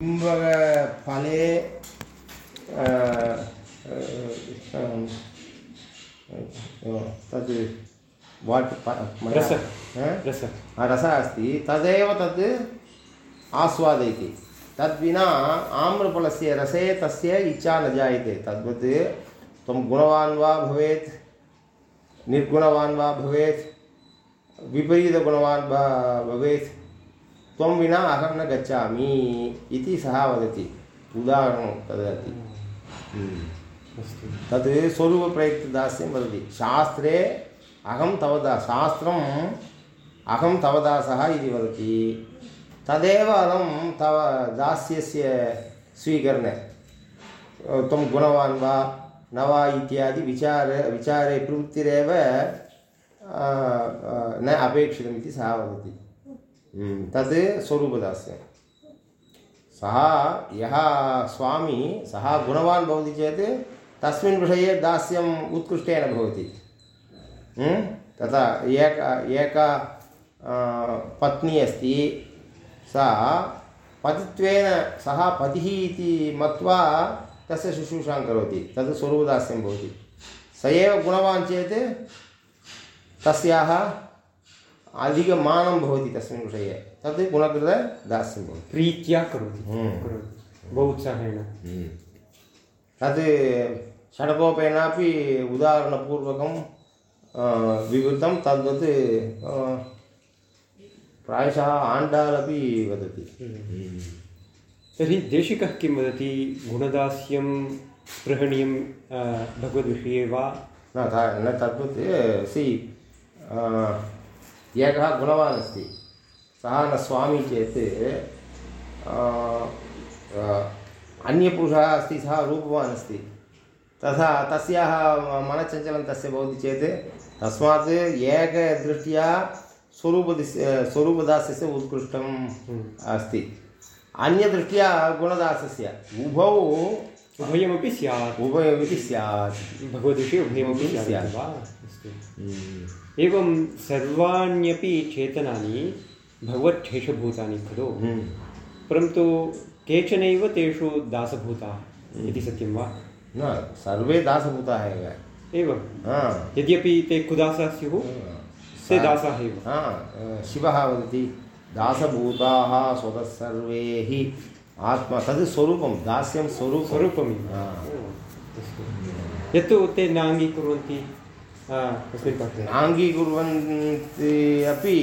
फले तद् वाट् रसः रसः। रसः अस्ति। तदेव तद् आस्वादयति। तद्विना आम्रफलस्य रसे तस्य इच्छा न जायते। तद्वत् त्वं गुणवान् वा भवेत् निर्गुणवान् वा भवेत् विपरीतगुणवान् भवेत्। त्वं विना अहं न गच्छामि इति सः वदति उदाहरणं ददाति तत् स्वरूपप्रयुक्तदास्यं वदति शास्त्रे अहं तव दा शास्त्रम् अहं तव दासः इति वदति तदेव अलं तव दास्यस्य स्वीकरणे त्वं गुणवान् वा न वा इत्यादि विचार विचारे प्रवृत्तिरेव न अपेक्षितमिति सः वदति हम्म, तद् स्वरूपदास्यं सः यः स्वामी सः गुणवान् भवति चेत् तस्मिन् विषये दास्यम् उत्कृष्टेन भवति। हम्म, तथा एक एका पत्नी अस्ति सा पतित्वेन सः पतिः इति मत्वा तस्य शुश्रूषां करोति। तद् स्वरूपदास्यं भवति। स एव गुणवान् चेत् तस्याः अधिकमानं भवति तस्मिन् विषये। तद् गुणकृतदास्यं भवति प्रीत्या करोति हम्म। करोति। बहु उत्साहेन हम्म। तद् षडकोपेनापि उदाहरणपूर्वकं विवृतं तद्वत् प्रायशः आण्डाल् अपि वदति। हम्म। तर्हि देशिकः किं वदति? गुणदास्यं स्पृहणीयं भगवद्विषये वा? न न तद्वत् सि एकः गुणवान् अस्ति सः न स्वामी चेत् अन्यपुरुषः अस्ति सः रूपवान् अस्ति तथा तस्याः मनश्चञ्चलं तस्य भवति चेत् तस्मात् एकदृष्ट्या स्वरूपदस्य स्वरूपदासस्य उत्कृष्टम् हम्म। अस्ति। अन्यदृष्ट्या गुणदासस्य उभौ उभयमपि स्यात्। उभयमपि स्यात्। भगवद्विषये उभयमपि स्यात् वा? अस्तु। एवं सर्वाण्यपि चेतनानि भगवच्छेषभूतानि खलु। हम्म। परन्तु केचनैव तेषु दासभूताः इति सत्यं वा? न सर्वे दासभूताः एव। एवं यद्यपि ते कुदासाः स्युः ते दासाः एव। शिवः वदति दासभूताः स्वतः सर्वे हि आत्मा तद् स्वरूपं दास्यं स्वरूपं। स्वरूपम् यत्तु ते नाङ्गीकुर्वन्ति। पाठे नाङ्गीकुर्वन्ति अपि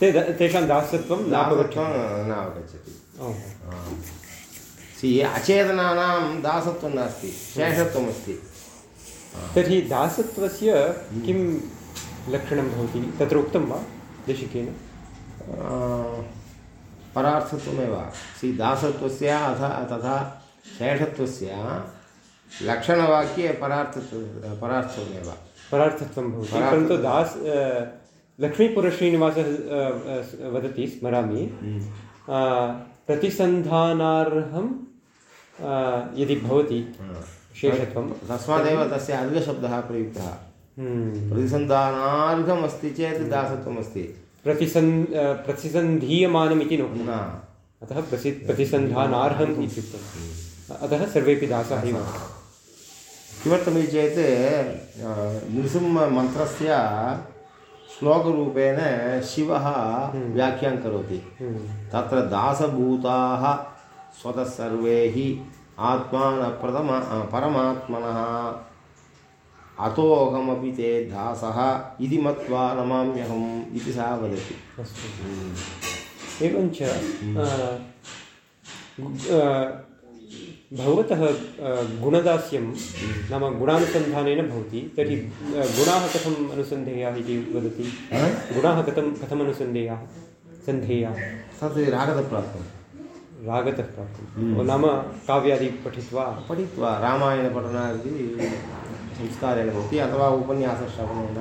ते तेषां दासत्वं नापगच्छं नावगच्छति। सि अचेतनानां दासत्वं नास्ति शेषत्वमस्ति। तर्हि दासत्वस्य किं लक्षणं भवति? तत्र उक्तं वा देशिकेन? परार्थत्वमेव। सि दासत्वस्य अथ तथा शेषत्वस्य लक्षणवाक्ये परार्थत्व परार्थमेव। परार्थत्वं भवति। परन्तु दास् लक्ष्मीपुरश्रीनिवासः वदति स्मरामि। हम्म। प्रतिसन्धानार्हं यदि भवति शेषत्वं। तस्मादेव तस्य अर्घशब्दः प्रयुक्तः। हम्म। प्रतिसन्धानार्हमस्ति चेत् दासत्वम् अस्ति। प्रतिसन् प्रतिसन्धीयमानम् इति न अतः प्रसि प्रतिसन्धानार्हम् इत्युक्तम्। अतः सर्वेपि दासाः एव। किमर्थमिति चेत् नृसिंहमन्त्रस्य श्लोकरूपेण शिवः हम्म। व्याख्यां करोति हम्म। तत्र दासभूताः स्वतः सर्वे हि आत्मानप्रथम परमात्मनः अतोऽहमपि ते दासः इति मत्वा नमाम्यहम् इति सः वदति हम्म। एवञ्च भगवतः गुणदास्यं नाम गुणानुसन्धानेन भवति। तर्हि गुणाः कथम् अनुसन्धेयाः इति वदति? गुणाः कथं कथम् अनुसन्धेयाः? सन्धेयाः। तत् रागतः प्राप्तं रागतः प्राप्तं हम्म। नाम काव्यादि पठित्वा। पठित्वा रामायणपठनादि संस्कारेण भवति अथवा उपन्यासश्रवणेन।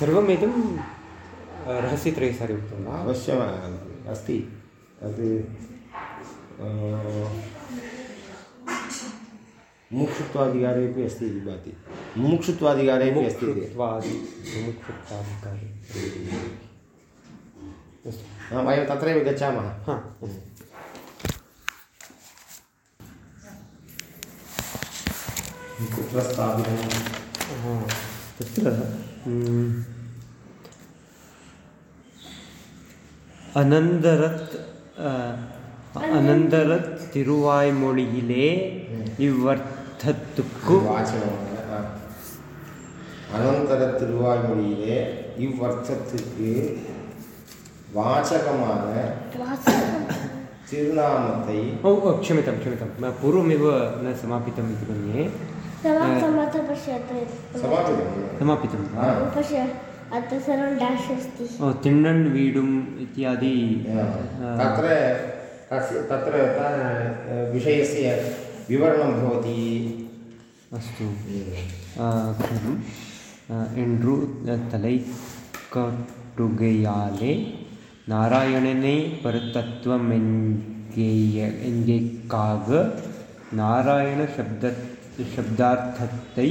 सर्वमिदं रहस्यत्रयसारे उक्तं अवश्यम् अस्ति। तत् मुमुक्षुत्वाधिकारेपि अस्ति इति भाति मुमुक्षुत्वाधिकारे अपि अस्ति हा, वयं तत्रैव गच्छामः हा कुत्र स्थापितं तत्र म्, அனந்தரத் அஹ், அனந்தரத் திருவாய்மொழியிலே இவ்வர்த்தத்துக்கு வாசகம் ஆ. அனந்தர திருவாய்மொழியிலே இவ்வர்த்தத்துக்கு வாசகமான திருநாமத்தை ओ ओ, क्षम्यतां क्षम्यतां म पूर्वमेव न समापितम् इति मन्ये समाप्तमथ पश्यतु समापितं समापितं हा. पश्य अत्र सर्वं डाश् अस्ति ओ तिण्णन् वीडुम् इत्यादि तत्र तस्य तत्र त- विषयस्य विवरणं भवति अस्तु खलु என்று தலை கட்டுகையாலே நாராயணனே பரதத்துவம் என்கேய என்கேக்காக நாராயண சப்த சப்தார்த்தத்தை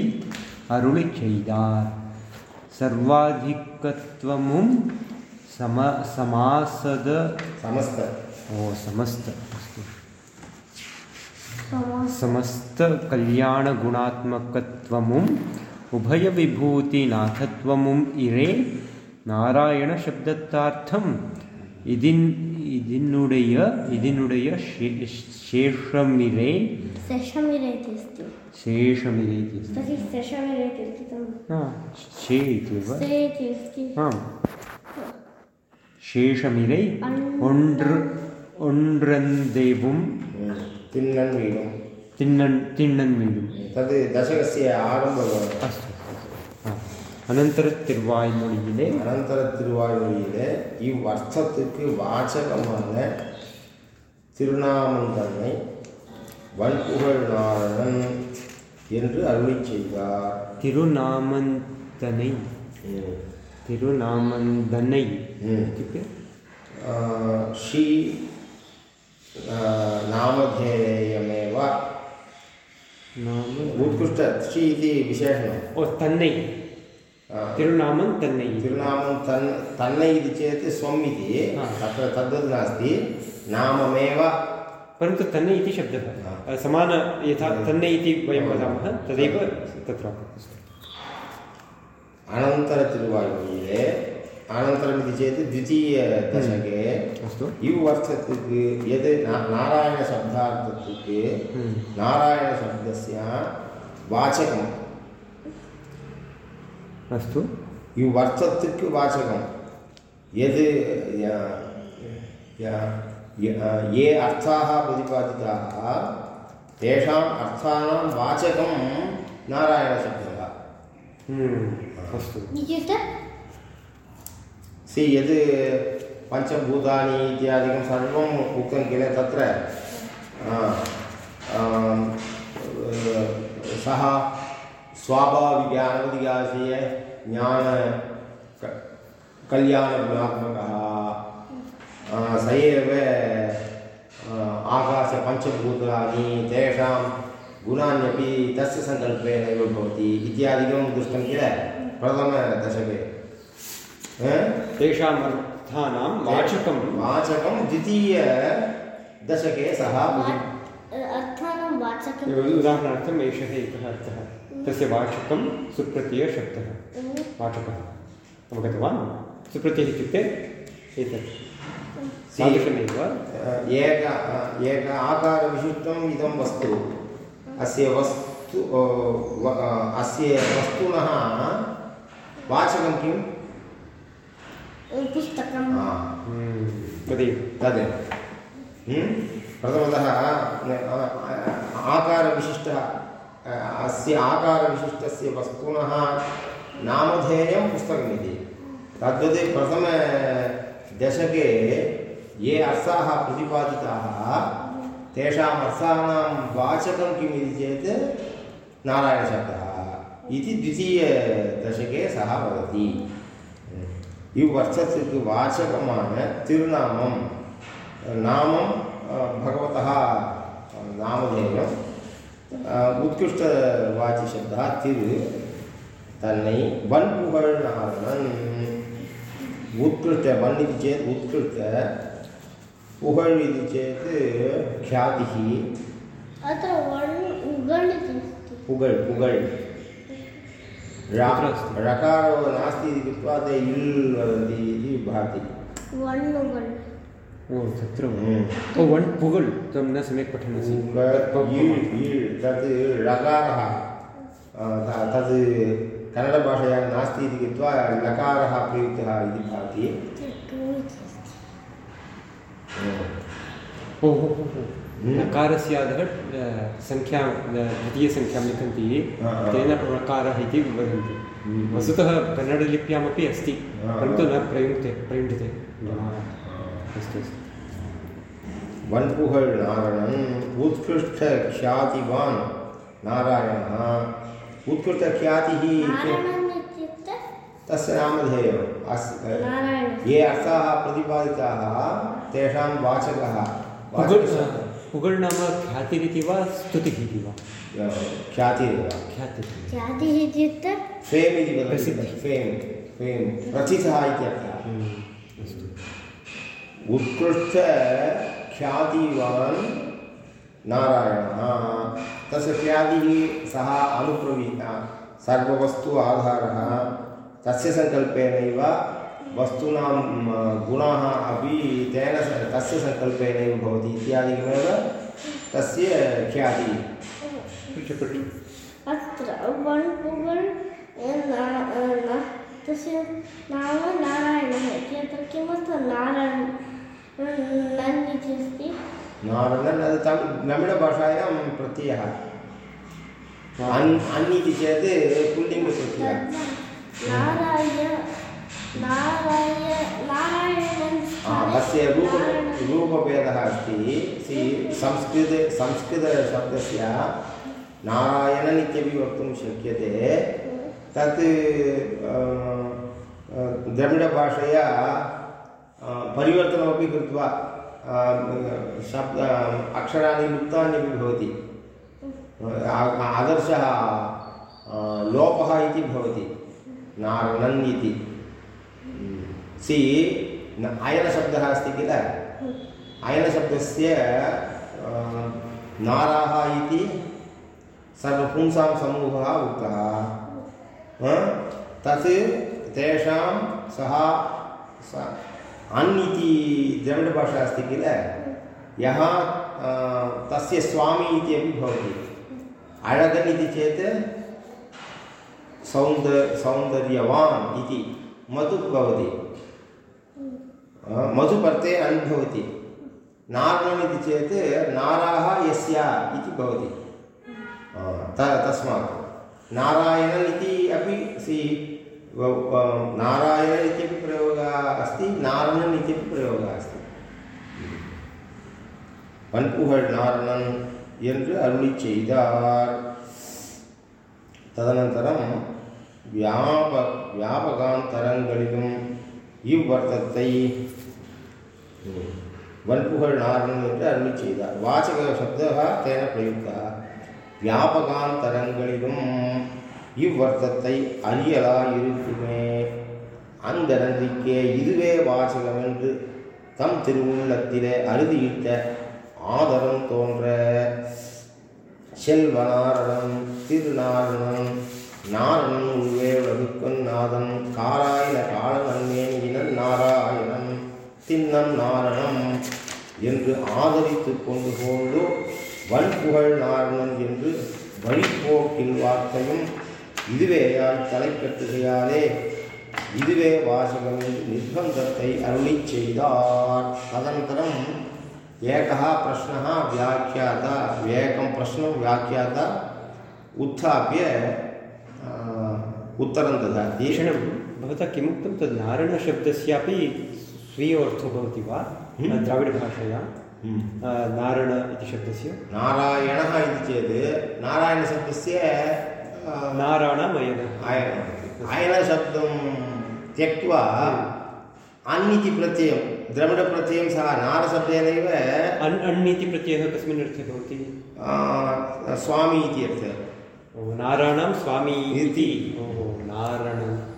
அருளிச் செய்தார் ಸರ್ವಾಧಿಕತ್ವಮುಂ ಸಮ ಸಮಾಸದ ಸಮಸ್ತ ಓ ಸಮಸ್ತ ಅಸ್ತು समस्तकल्याणगुणात्मकत्वमुम् उभयविभूतिनाथत्वमुम् इरे नारायणशब्दत्थम् इदिन् इदिनुडय इदिनुडय शेषमिरे। शेषमिरे अस्ति शेषमिरे इति अस्ति तर्हि सेषमिरे इति अस्ति तं हा, शे इत्येव से इति अस्ति ஆம் शेषमिरे ஒன்று ஒன்றந்தேவும் तिन्नन् वीडुं திண்ணன் திண்ணன் வீடும் तद् दशकस्य आरम्भः அஸ்து ஆ. அனந்தர திருவாய்மொழியிலே அனந்தர திருவாய்மொழியிலே இவ்வர்த்தத்துக்கு வாசகமான திருநாமந்தன்னை வன்புகழ் நாரணன் என்று அருளிச் செய்தார் திருநாமந்தனை ம். திருநாமந்தனை ம். इत्युक्ते आ, श्री आ, नामधेयमेव नाम उत्कृष्ट श्री इति विशेषणं ओ तन्नै आ, तिरुनामं तन्नै तिरुनामं तन् तन्नै इति चेत् स्वम् इति हा. तत्र तद्वत् नास्ति नाममेव परन्तु तन्ने इति शब्दः। समान यथा तन्ने इति वयं वदामः तदेव तत्र अनन्तरतिरुवायुले अनन्तरमिति चेत् द्वितीयदशके हम्म। अस्तु। इव वर्षत्वक् यद् नारायणशब्दार्थत्वक् हम्म। नारायणशब्दस्य वाचकम्। अस्तु। इव वर्षत्वक् वाचकं यद् ये अर्थाः प्रतिपादिताः तेषाम् अर्थानां वाचकं नारायणशब्दः। हम्म, अस्तु। इत्युक्ते सि यद् पञ्चभूतानि इत्यादिकं सर्वम् उक्तं किल तत्र सः स्वाभाविकानवधिकाशीय ज्ञान कल्याणगुणात्मकः स एव आकाशपञ्चभूतानि तेषां गुणान्यपि तस्य सङ्कल्पेनैव भवति इत्यादिकं दृष्टं किल प्रथमदशके? तेषाम् अर्थानां वाचकं वाचकं द्वितीयदशके सः उदाहरणार्थम् एषः एकः अर्थः। तस्य वाचकं सुप्रत्ययशब्दः। वाचकः अवगतवान्? सुप्रत्ययः इत्युक्ते एतत्। तादृशमेव? एक एक आकारविशिष्टम् इदं वस्तु। अस्य वस्तु अस्य वस्तुनः वाचकं किम्? पुस्तकं तदेव तद्। हम्म? प्रथमतः आकारविशिष्टः अस्य आकारविशिष्टस्य वस्तुनः नामधेयं पुस्तकमिति। तद्वत् प्रथमदशके ये अर्थाः प्रतिपादिताः तेषाम् अर्थानां वाचकं किम् इति चेत् नारायणशब्दः इति द्वितीयदशके सः वदति। युवर्षस्य वाचकमान तिरुनामं, नामं भगवतः नामधेयम् उत्कृष्टवाचिशब्दः तिर्, तन्नै वन् पुहर् नारणन् उत्कृष्ट वन् इति चेत् उत्कृष्ट पुगळ् इति चेत् ख्यातिः अत्र वन् उगण् इति अस्ति पुगळ् पुगळ् रा कुत्र अस्ति? ऋकारो नास्ति इति कृत्वा ते इल् वदन्ति इति भाति। ओ तत्र। ओ वन् पुगल् त्वं न सम्यक् पठन्नसि पुग- इळ् इळ् तत् अ, त- तद् कन्नडभाषायां नास्ति इति कृत्वा लकारः प्रयुक्तः इति भाति अत्र टु इति अस्ति ओ हो हो हो नकारस्य अधः द्वितीयसङ्ख्यां लिखन्ति। तेन ऋकारः इति वदन्ति. हम्म। वस्तुतः कन्नडलिप्यामपि अस्ति परन्तु न प्रयुङ्क्ते प्रयुङ्क्ते अस्तु अस्तु. वन्पुगळ् नारायणन् उत्कृष्टख्यातिवान् नारायणः. उत्कृष्टख्यातिः तस्य नामधेयम्. अस् ये अर्थाः प्रतिपादिताः तेषां वाचकः पुगळ् नाम ख्यातिरिति वा स्तुतिः इति वा? ख्यातिरेव ख्यातिः जातिः इत्युक्ते फेम् इति फेम् फेम् प्रथितः इत्यर्थः हम्म, अस्तु। उत्कृष्टख्यातिवान् नारायणः। तस्य ख्यातिः सः अनुप्रवि सर्ववस्तु आधारः। तस्य सङ्कल्पेनैव वस्तूनां गुणाः अपि तेन तस्य सङ्कल्पेनैव भवति इत्यादिकमेव तस्य ख्यातिः। अत्र वन् उगण् ना- ना- तस्य नाम नारायणः इति अत्र किमर्थं नारायण नन् इति अस्ति? नारायण तम् नमिडभाषायां प्रत्ययः। अन् अन् इति चेत् पुल्लिङ्गप्रत्ययः। तद् नाराय नाराय नारायणन् आ, तस्य रूप। रूपभेदः अस्ति। सि, संस्कृत, संस्कृतशब्दस्य नारायणन् इत्यपि वक्तुं शक्यते तत् द्रविडभाषया परिवर्तनमपि कृत्वा शब्द, अक्षराणि लुप्तान्यपि भवति। आदर्शः लोपः इति भवति। नारणन् इति। सि न- अयनशब्दः अस्ति किल? अयनशब्दस्य अ, नाराः इति सर्वपुंसां समूहः उक्तः। तत् तेषां सः अन् इति किल? यः अ, तस्य स्वामी इति इति चेत् मधु भवति। अ, मधुपर्ते अन् भवति नारणम् इति चेत् नाराः यस्य इति भवति अ, त तस्मात् नारायणन् इति अपि सि व- व- नारायण इत्यपि प्रयोगः अस्ति नारणन् इत्यपि प्रयोगः अस्ति வன்புகழ் நாரணன் என்று அருளி செய்தார் ததனந்தரம் வியாப வியாபகாந்தரங்களிலும் இவ்வர்த்தத்தை வன்புகழ் நாரணம் என்று அருளி செய்தார். வாசக சப்தகா தேன பிரயுக்தா. வியாபகாந்தரங்களிலும் இவ்வர்த்தத்தை அறியலாயிருக்குமே அந்த நன்றிக்கே இதுவே வாசகம் என்று தம் திருவுள்ளத்திலே அறுதியிட்ட ஆதரம் தோன்ற செல்வநாரணம் திருநாரணம் நாரணம் உருவே வகுக்கன் நாதன் காராயண காலநன்மேனியினன் தின்னம் நாரணம் என்று ஆதரித்து கொண்டு கொண்டு வன்புகழ் நாரணன் என்று வழிபோக்கில் வார்த்தையும் இதுவேயாய் தலைக்கட்டுகையாலே இதுவே வாசகம் என்று நிர்பந்தத்தை அருளிச் செய்தார் तदनन्तरम् एकः प्रश्नः व्याख्याता एकं प्रश्नं व्याख्याता उत्थाप्य अ, उत्तरं ददाति क्षणं भवता किमुक्तं तद् नारणशब्दस्यापि स्वीयो अर्थो भवति वा? हम्म। द्राविडभाषया। हम्म। नारण इति शब्दस्य। नारायणः इति चेत् नारायणशब्दस्य नारायणमयन आयन। आयनशब्दं त्यक्त्वा अन् इति प्रत्ययं द्रविडप्रत्ययं सः नारशब्देनैव अण् अण् इति प्रत्ययः कस्मिन् अर्थे भवति? स्वामी इति अर्थः। नाराणां स्वामी इति। इति।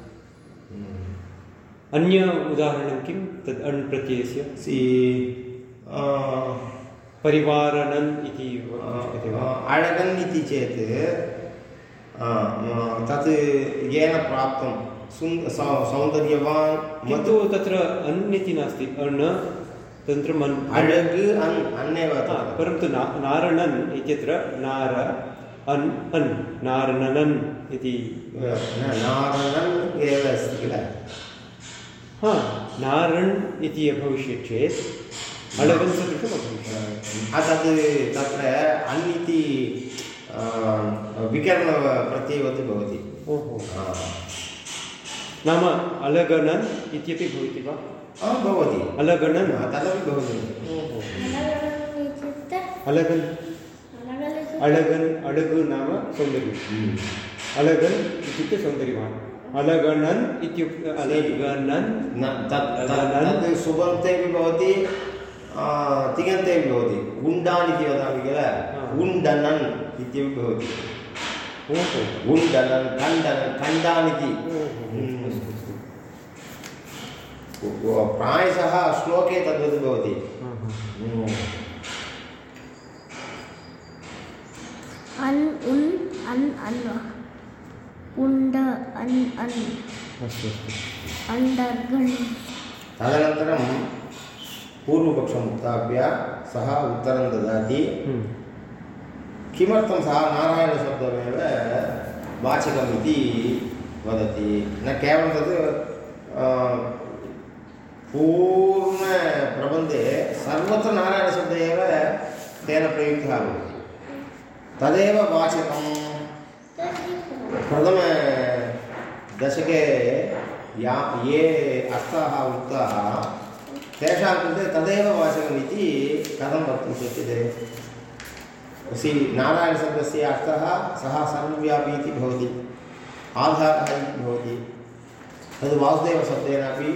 अन्य उदाहरणं किं? तद् अण् प्रत्ययस्य? सि परिवारणन् इति वक्तुं अळगन् इति चेत् तत् येन प्राप्तं सुन्द सौ- सौन्दर्यवान् किन्तु तत्र अन् इति नास्ति। अण् तदनन्तरम् अन् अळग् अन् तत्र। परन्तु ना नारणन् इत्यत्र नार अन् अन् नारणनन् इति नारणन् एव अस्ति किल? हा नारण् इति अभविष्यत् चेत् अळगन् सदृशम् अभविष्यत्। तत् तत्र अन् इति विकरणप्रत्ययवत् भवति। ओहो। नाम अलगणन् इत्यपि भवति वा? भवति। अलगणन् तदपि भवति। अलगन्? अनगण अडगु नाम सौन्दर्यम्। अळगन् इत्युक्ते सौन्दर्यवान्। अलगणन् इत्युक्ते अलगणन् न तत् सुबन्तेपि भवति तिङन्तेपि भवति। गुण्डान् इति वदामि किल? गुण्डनन् इत्यपि भवति। गुण्डनन् खण्डनन् खण्डान् इति। अस्तु प्रायशः श्लोके तद्वत् भवति। हा, हा। अन् उन् अन् अन् उण्ड अन् अन् अस्तु अस्तु। अण्डर्गण् तदनन्तरं पूर्वपक्षम् उत्थाप्य सः उत्तरं ददाति। हम्म। किमर्थं सः नारायणशब्दमेव वाचकम् इति वदति? न केवलं तत् पूर्णप्रबन्धे सर्वत्र नारायणशब्दः एव तेन प्रयुक्तः भवति। तदेव वाचकं प्रथमदशके या, ये अर्थाः उक्ताः तेषां कृते तदेव वाचकम् इति कथं वक्तुं शक्यते? सि नारायणशब्दस्य अर्थः, सः सर्वव्यापी इति भवति, आधारः इति भवति, तद् वासुदेवशब्देनापि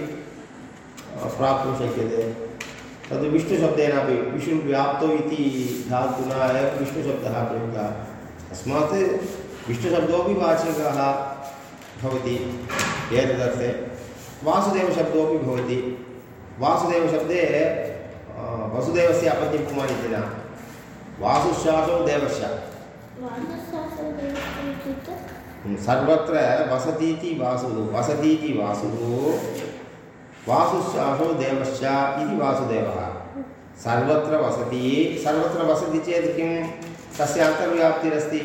प्राप्तुं शक्यते। तद् विष्णुशब्देनापि, विष्णुव्याप्तौ इति धातुना एव विष्णुशब्दः प्रयुक्तः। तस्मात् विष्णुशब्दोपि वाचकः भवति। एतदर्थे वासुदेवशब्दोपि भवति। वासुदेवशब्दे वसुदेवस्य अपत्यं कुमार इति न। वादशास्त्रदेवस्य इत्युक्ते सर्वत्र वसतीति वासुः वसतीति वासुः। वासुशासौ देवश्च इति वासुदेवः। सर्वत्र वसति। सर्वत्र वसति चेत् किं? तस्य अन्तर्व्याप्तिरस्ति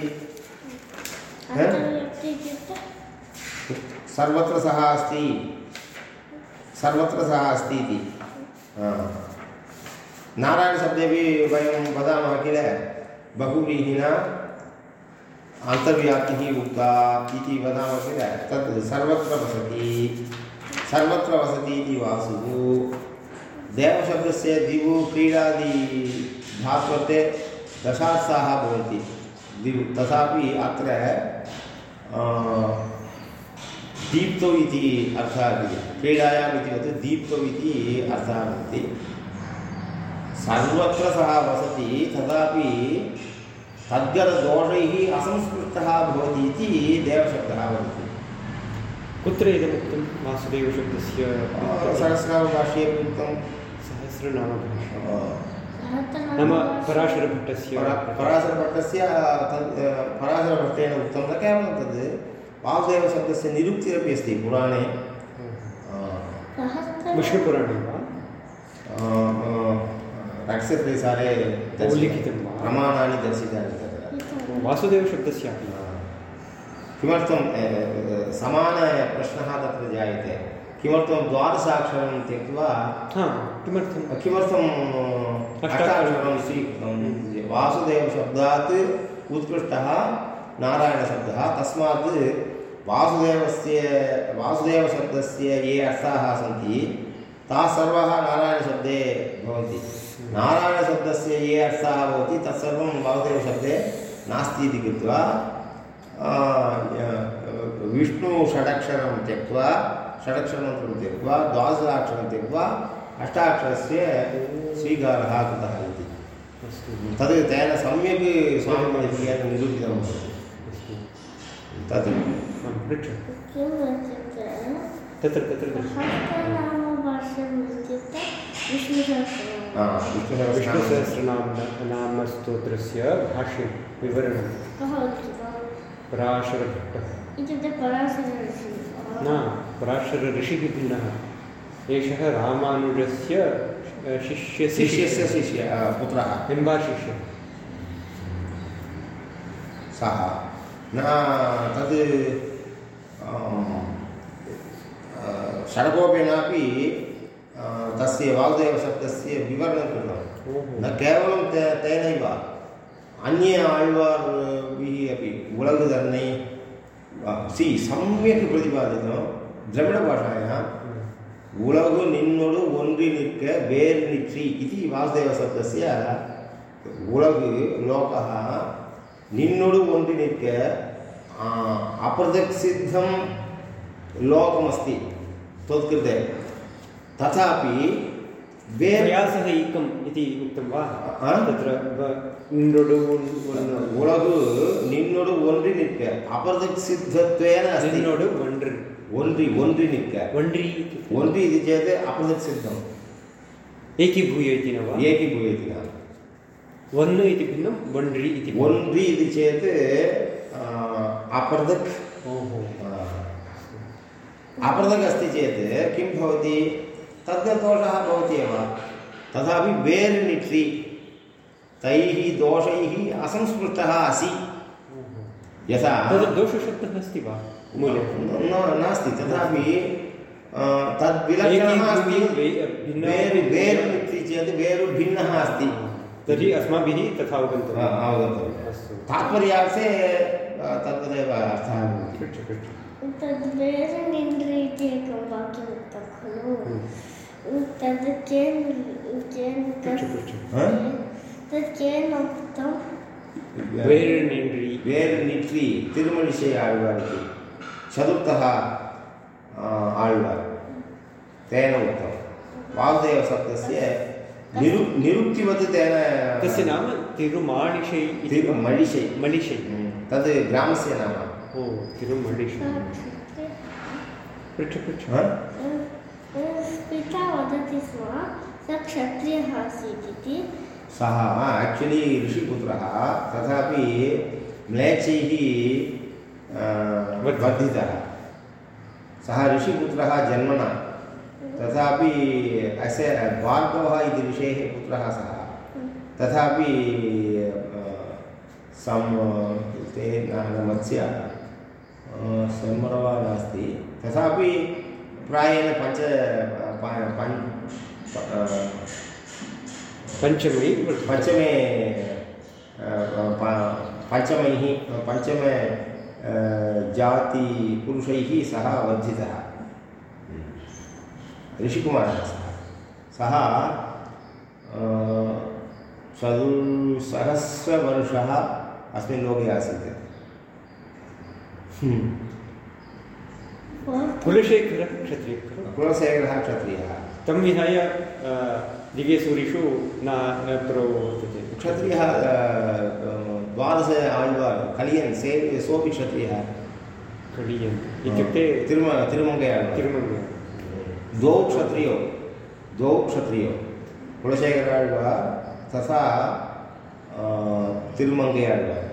सर्वत्र सः अस्ति। सर्वत्र सः अस्ति इति। हा। नारायणशब्देपि वयं वदामः किल? बहुव्रीहिणा अन्तर्व्याप्तिः उक्ता इति वदामः किल? तत् सर्वत्र वसति। सर्वत्र वसति इति वासुः। देवशब्दस्य दिवु क्रीडादि धात्वर्थे दशार्थाः भवन्ति। दिवु तथापि अत्र दीप्तौ इति अर्थः अस्ति क्रीडायाम् इति वत् दीप्तौ इति अर्थः भवति सर्वत्र सः वसति तथापि तद्गतदोषैः असंस्पृष्टः भवति इति देवशब्दः वदति। कुत्र इदमुक्तं वासुदेवशब्दस्य सहस्रनामभाष्ये उक्तं। नाम पराशरभट्टस्य। परा- पराशरभट्टस्य पराशरभट्टेन उक्तं न केवलं तद् वासुदेवशब्दस्य निरुक्तिरपि अस्ति पुराणे। सहस्र विष्णुपुराणे वा? रक्षत्रयसारे उल्लिखितं वा? प्रमाणानि दर्शितानि तत्र। वासुदेवशब्दस्यापि। किमर्थं समानप्रश्नः तत्र जायते? किमर्थं द्वादशाक्षरं त्यक्त्वा हा किमर्थं? किमर्थम् अष्टाक्षरं स्वीकृतं? वासुदेवशब्दात् उत्कृष्टः नारायणशब्दः तस्मात् वासुदेवस्य वासुदेवशब्दस्य ये अर्थाः सन्ति ताः सर्वाः नारायणशब्दे भवन्ति। नारायणशब्दस्य ये अर्थाः भवति तत्सर्वं वासुदेवशब्दे नास्ति इति कृत्वा विष्णुषडक्षरं त्यक्त्वा षडक्षरमन्त्रं त्यक्त्वा द्वादशाक्षरं त्यक्त्वा अष्टाक्षरस्य स्वीकारः कृतः इति तद् तेन सम्यक् स्वामिमहोदयेन निरूपितं भवति तत् तत्र तत्र दृश्यते सहस्रनामभाष्यम् इत्युक्ते विष्णुसहस्रनाम। हा, विष्णुसहस्रनाम। विष्णुसहस्रनाम नामस्तोत्रस्य भाष्यं विवरणं पराशरभट्टः। इत्युक्ते न पराशरऋषिः भिन्नः एषः रामानुजस्य अ, शिष्यस्य शिष्य। पुत्रः। बिम्बाशिष्यः सः न तद् षडकोपेनापि तस्य वासुदेवशब्दस्य विवरणं कृतं न केवलं तेनैव अन्ये आழ்வாर्भिः अपि उलगुधर्नै सि सम्यक् प्रतिपादितं द्रविडभाषायां उलगु निन्नोडु ओन्रि निक्क वेर् निट्रि इति वासुदेवशब्दस्य उलगु लोकः निन्नोडु ओन्रि निक्क अप्रदक्षिद्धं लोकमस्ति त्वत्कृते तथापि वेर् व्यासः इकम् इति उक्तं वा तत्र ನಿನ್ನೊಡು ಒಳಗು ನಿನ್ನೊಡು ಒಂದ್ರಿ ನಿತ್ಯ ಅಪರದಕ್ಕೆ ಸಿದ್ಧತ್ವೇನ ನಿನ್ನೊಡು ಒಂಡ್ರಿ ಒಂದ್ರಿ ಒಂದ್ರಿ ನಿತ್ಯ ಒಂಡ್ರಿ ಒಂದ್ರಿ ಇದು ಚೇತೆ ಅಪರದಕ್ಕೆ ಸಿದ್ಧಂ ಏಕೀಭೂಯತಿ ನವ ಏಕೀಭೂಯತಿ ನವ ಒಂದು ಇತಿ ಭಿನ್ನಂ ಒಂಡ್ರಿ ಇತಿ ಒಂದ್ರಿ ಇದು ಚೇತ ಅಪರದಕ್ ಓಹೋ ಅಪರದಕ್ ಅಸ್ತಿ ಚೇತ್ ಕಿಂ ಭವತಿ ತದ್ಗತೋಷಃ ಭವತಿ ಎವ ತಥಾಪಿ ಬೇರಿನಿಟ್ರಿ तैः दोषैः असंस्पृष्टः असि। यथा। तत्र दोषशब्दः अस्ति वा? न नास्ति। तथापि तद्विलक्षणः अस्ति। वेर् वेर् निट्रि चेत् वेरु भिन्नः अस्ति। तर्हि अस्माभिः तथा अवगन्तव्यम्। अवगन्तव्यम्। अस्तु। तात्पर्यार्थे तद्वदेव अर्थः भवति। पृच्छ तद् इति एकं वाक्यम् उक्तं खलु। तद् केन केन தத்கேனோக்தம் வேறு நின்றி வேறு நிற்றி திருமணிசை तेन उक्तं वासुदेवशब्दस्य निरु निरुक्तिवत् तेन तस्य नाम तिरुमाणिषै तिरुमणिषै मणिषै तद् ग्रामस्य नाम ओ तिरुमणिषै पृच्छ पृच्छ पिता वदति स्म सः क्षत्रियः आसीत् इति सः आक्चुलि ऋषिपुत्रः तथापि म्लेच्छैः वर्धितः। सः ऋषिपुत्रः जन्मना। तथापि अस्य भार्गवः इति ऋषेः पुत्रः सः। तथापि सं ते न मत्स्य सम्मरवा नास्ति। तथापि प्रायेण पञ्च पञ्च पञ्चमे। पञ्चमे पञ्चमैः पञ्चम जातिपुरुषैः सः वर्धितः ऋषिकुमारः सः सः चतुस्सहस्रवर्षः अस्मिन् लोके आसीत् कुलशेखरः क्षत्रियः कुलशेखरः क्षत्रियः तं विहाय जिगेसूरिषु न प्रवर्तते क्षत्रियः द्वादश आळ्वार् कलियन् से सोऽपि क्षत्रियः। कलियन्। इत्युक्ते तिरुम तिरुमङ्गया। तिरुमङ्गय। द्वौ क्षत्रियौ द्वौ क्षत्रियौ। कुलशेखराळ्वार् तथा तिरुमङ्गयाळ्वार्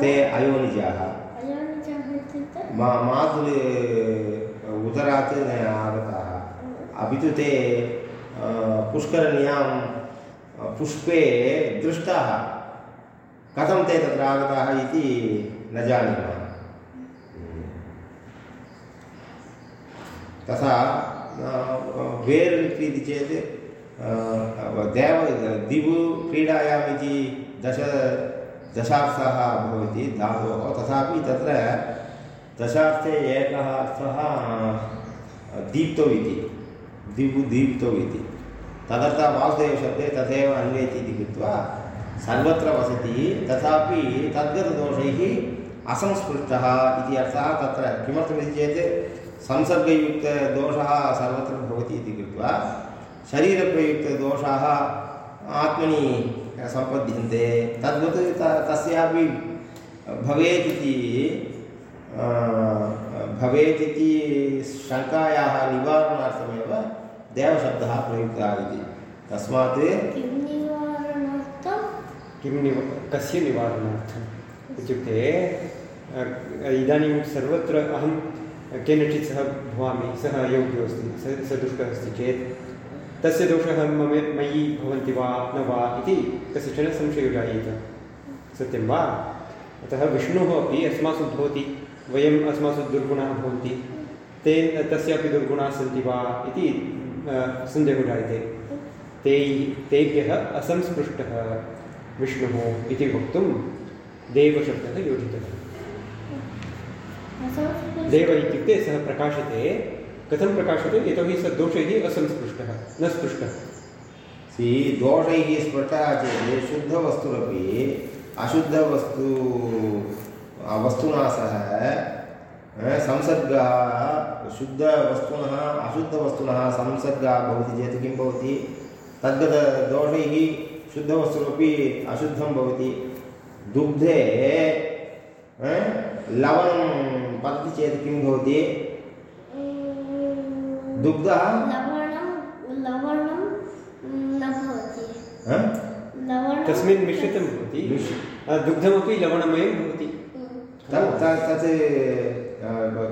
ते अयोनिजाः मा मातृ उदरात् आगताः अपि तु ते पुष्करण्यां पुष्पे दृष्टाः। कथं ते तत्र आगताः न जानीमः। तथा वेर् इति चेत् देव, दिवु क्रीडायाम् दश दशार्थः भवति, धातोः। तथापि तत्र दशार्थे एकः अर्थः, दीप्तौ इति। दिवु दीप्तौ इति। तदर्थं वासुदेवशब्दे तथैव अन्वेति इति कृत्वा सर्वत्र वसति। तथापि तद्गतदोषैः असंस्पृष्टः इति अर्थः तत्र किमर्थमिति चेत् संसर्गयुक्तदोषः सर्वत्र भवति इति कृत्वा शरीरप्रयुक्तदोषाः आत्मनि सम्पद्यन्ते। तद्वत् त तस्यापि भवेत् इति भवेत् इति शङ्कायाः निवारणार्थमेव देवशब्दः प्रयुक्तः इति। तस्मात् किं निव कस्य निवारणार्थम्? इत्युक्ते इदानीं सर्वत्र अहं केनचित् सह भवामि सः अयोग्यो अस्ति स स दुष्टः अस्ति चेत् तस्य दोषः मम मयि भवन्ति वा न वा इति कस्यचन संशयो जायेत सत्यं वा? अतः विष्णुः अपि अस्मासु भवति। वयम् अस्मासु दुर्गुणाः भवन्ति। तेन तस्यापि दुर्गुणाः सन्ति वा इति सन्देहो जायते ते, तेभ्यः असंस्पृष्टः विष्णुः इति वक्तुं देवशब्दः योजितः। देव इत्युक्ते सः प्रकाशते। कथं प्रकाशते? यतोहि सः दोषैः असंस्पृष्टः, न स्पृष्टः। सि दोषैः स्पृष्टः चेत् शुद्धवस्तुरपि अशुद्धवस्तु वस्तुना सह संसर्गः शुद्धवस्तुनः अशुद्धवस्तुनः संसर्गः भवति चेत् किं भवति तद्गतदोषैः शुद्धवस्तुरपि अशुद्धं भवति दुग्धे लवणं पतति चेत् किं भवति दुग्धः लवणं लवणं न भवति? लवणं तस्मिन् मिश्रितं भवति दुग्धमपि लवणमयं भवति तत् तत्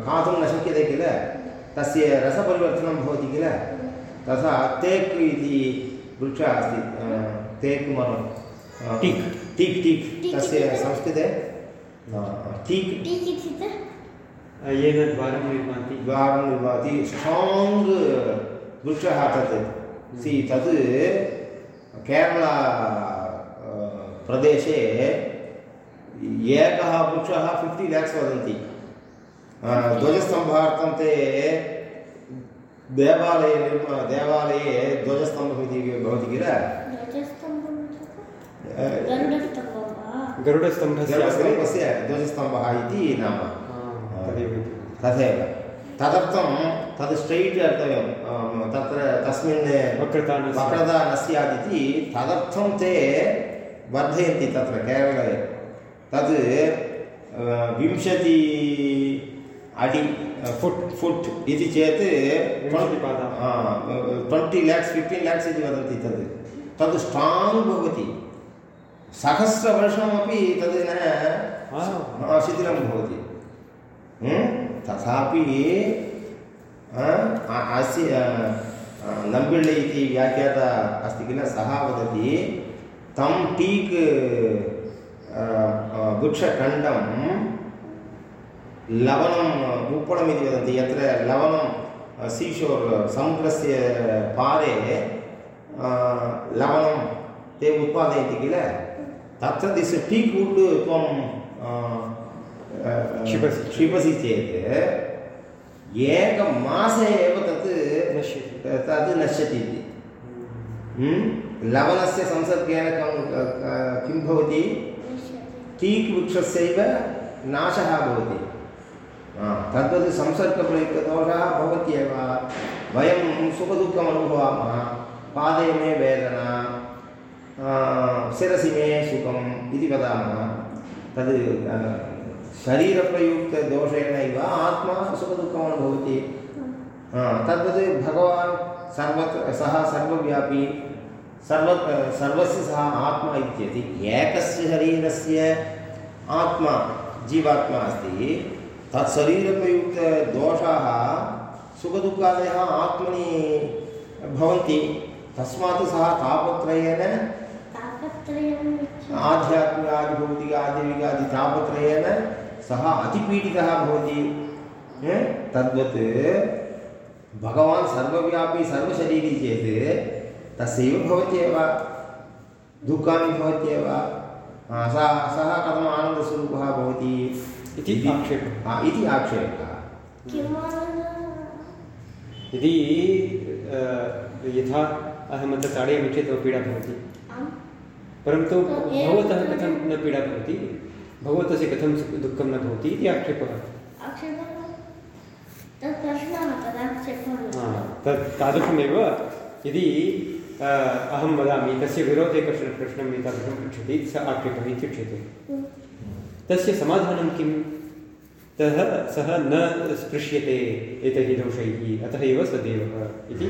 खादितुं न शक्यते किल तस्य रसपरिवर्तनं भवति किल तथा तेक् इति वृक्षः अस्ति तेक् मरं अ, टीक्। टीक् टीक् तस्य संस्कृते टीक्। येन द्वारं निर्माति। द्वारं निर्माति स्ट्राङ्ग् वृक्षः तत् सि तत् केरला प्रदेशे एकः वृक्षः फिफ्टि लेक्स् वदन्ति। ध्वजस्तम्भार्थं ते देवालये निर्मा देवालये ध्वजस्तम्भः इति भवति किल? गरुडस्तम्भस्य ध्वजस्तम्भः इति नाम। तथैव। तदर्थं तद् स्ट्रैट् कर्तव्यं तत्र तस्मिन् वक्रता। वक्रता न स्यात् इति तदर्थं ते वर्धयन्ति तत्र केरळे। तद् विंशति अडि फुट् फुट् इति चेत्। ट्वेण्टि लेक्स् फिफ्टीन् लेक्स् इति वदन्ति तद् तद् स्ट्राङ्ग् भवति। सहस्रवर्षमपि तद् न शिथिलं भवति। तथापि अस्य नम्बिळ्ळि इति व्याख्याता अस्ति किल? सः वदति तं टीक् वृक्षखण्डं लवणम् उप्पणम् इति वदन्ति यत्र लवणं सीशोर् समुद्रस्य पारे लवणं ते उत्पादयन्ति किल? तत्र दिस् टीक् वुड् त्वं क्षिपसि। क्षिपसि चेत् एकमासे एव तत् नश्यति। तद् नश्यति इति। लवणस्य संसर्गेण कं- क- क- किं भवति? टीक् वृक्षस्यैव नाशः भवति। तद्वत् संसर्गप्रयुक्तदोषाः भवत्येव। वयं सुखदुःखम् अनुभवामः पादे मे वेदना शिरसि मे सुखम् इति वदामः। तद् शरीरप्रयुक्तदोषेणैव आत्मा सुखदुःखम् अनुभवति तद्वत् भगवान् सर्वत्र सः सर्वव्यापी सर्व सर्वस्य सः आत्मा इत्येति एकस्य शरीरस्य आत्मा जीवात्मा अस्ति तत् शरीरप्रयुक्तदोषाः सुखदुःखादयः आत्मनि भवन्ति तस्मात् सः तापत्रयेन आध्यात्मिक आदिभौतिक आध्यविक आदि तापत्रयेन सः अतिपीडितः भवति तद्वत् भगवान् सर्वव्यापी सर्वशरीरी चेत् तस्यैव भवत्येव दुःखानि भवत्येव हा, सः सः कथम् आनन्दस्वरूपः भवति? इति आक्षेपः। इति आक्षेपः। यदि यथा अहमत्र ताडयामि चेत् मम पीडा भवति। परन्तु तो एवं भगवतः कथं न पीडा भवति? भगवतस्य कथं दुःखं न भवति इति आक्षेपः। हा, तादृशमेव। यदि अहं वदामि तस्य विरोधे कश्चन प्रश्नम् एतादृशं पृच्छति स आक्षेपः इत्युच्यते तस्य समाधानं किम् तः सः न स्पृश्यते एतैः दोषैः अतः एव स देवः इति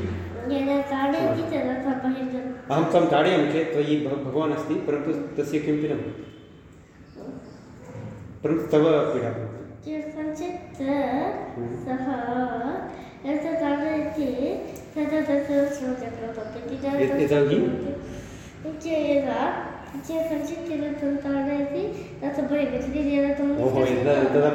अहं त्वं ताडयामि चेत् त्वयि भगवान् अस्ति परन्तु तस्य किमपि न भवति परन्तु तव पीडा भवति तं तं ओहो यदा तदा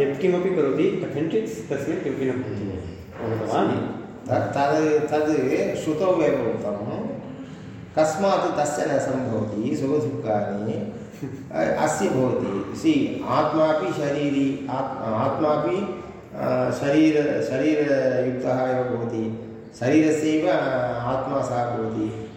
यत्किमपि करोति कथञ्चित् तस्मिन् किमपि न भवति तद् तद् श्रुतौ एव उक्तं कस्मात् तस्य सुखदुःखानि अ- अस्य भवति। सि, आत्मापि शरीरी, आत्, आत्मापि शरीर, शरीरयुक्तः एव भवति। शरीरस्यैव आत्मा सः भवति।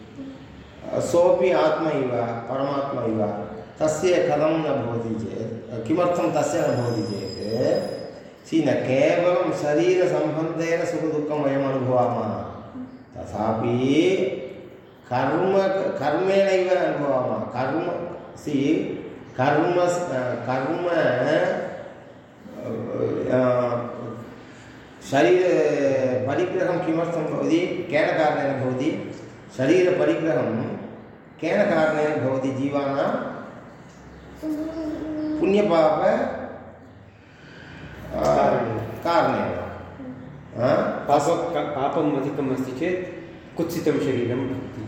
सोऽपि आत्मा इव परमात्मा इव तस्य कथं न भवति चेत् किमर्थं तस्य न भवति चेत्, सि, न केवलं शरीरसम्बन्धेन सुखदुःखं वयम् अनुभवामः। तथापि कर्म, कर्मेणैव अनुभवामः। कर्म सि कर्म कर्म शरीरपरिग्रहं किमर्थं भवति? केन कारणेन भवति? शरीरपरिग्रहं केन कारणेन भवति जीवानां? पुण्यपाप आ, कारणेन। कारणेन आ? पाप का- पापम् अधिकम् अस्ति चेत् कुत्सितं शरीरं भवति।